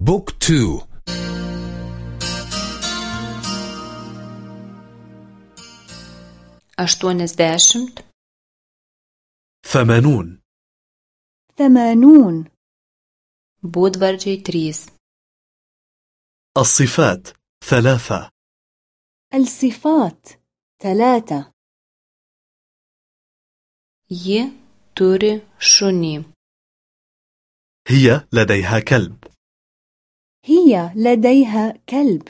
بوك تو. aštuoniasdešimt ثمانون. ثمانون. būdvardžiai trys الصفات. ثلاثة. الصفات. ثلاثة. ji turi šunį هي لديها كلب. هي لديها كلب.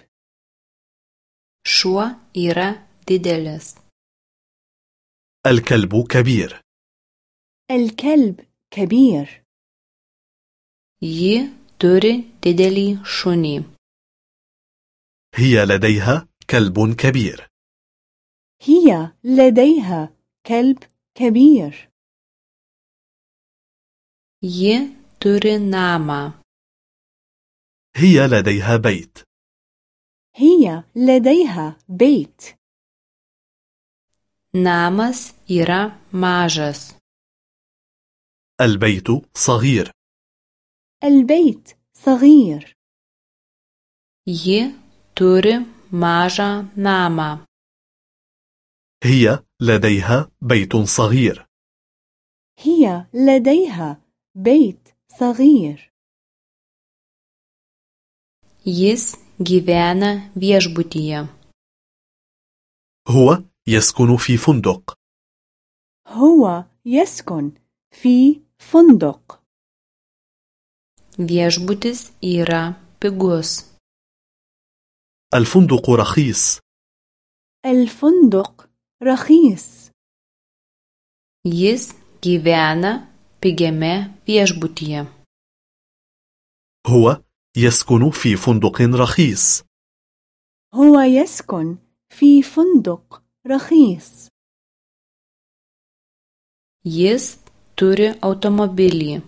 Šuo yra didelis. الكلب كبير. الكلب كبير. Ji turi didelį šunį. هي لديها كلب كبير. هي لديها كلب كبير. Ji turi namą. هي لديها بيت. هي لديها بيت. Namas yra mažas. البيت صغير. البيت صغير. Ji turi mažą namą. هي لديها بيت صغير. هي لديها بيت صغير. Jis gyvena viešbutyje هو يسكن في فندق هو يسكن في فندق viešbutis yra pigus الفندق رخيص الفندق رخيص jis gyvena pigiame viešbutyje هو يسكن في فندق رخيص. هو يسكن في فندق رخيص. Jis turi automobilį.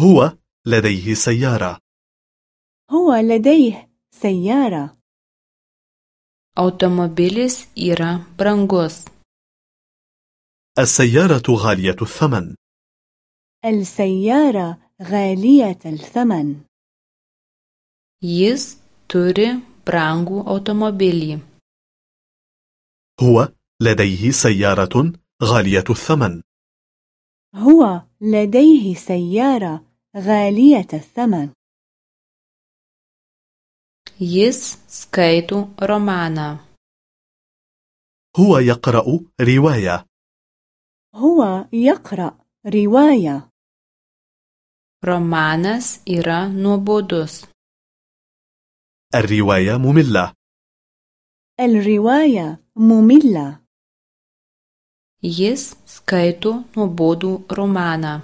هو لديه سيارة. هو لديه سيارة. Automobilis yra brangus. السيارة غالية الثمن. السيارة غالية الثمن. Jis turi brangų automobilį. هو لديه سيارة غالية الثمن. هو لديه سيارة غالية الثمن. Jis skaito romaną. هو يقرأ رواية. هو يقرأ رواية. Romanas yra nuobodus. الرواية مملة. الرواية مملة. Jis skaito nuobodų romaną.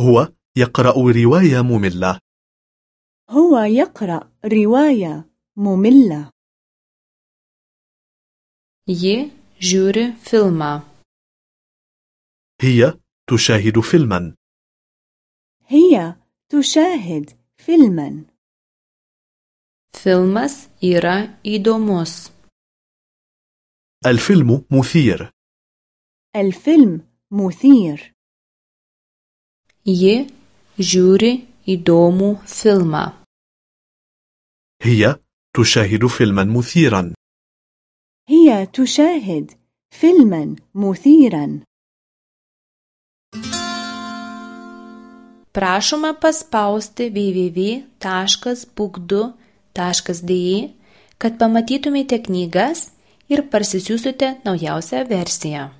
هو يقرأ رواية مملة. هو يقرأ رواية مملة. Ji žiūri filmą. هي تشاهد فيلما. هي تشاهد فيلما. filmas yra įdomus الفيلم مثير. الفيلم مثير. ji žiūri įdomų filmą هي تشاهد فيلما مثيرا. هي تشاهد فيلما مثيرا. Prašoma paspausti www.book2.de, kad pamatytumėte knygas ir parsisiųstumėte naujausią versiją.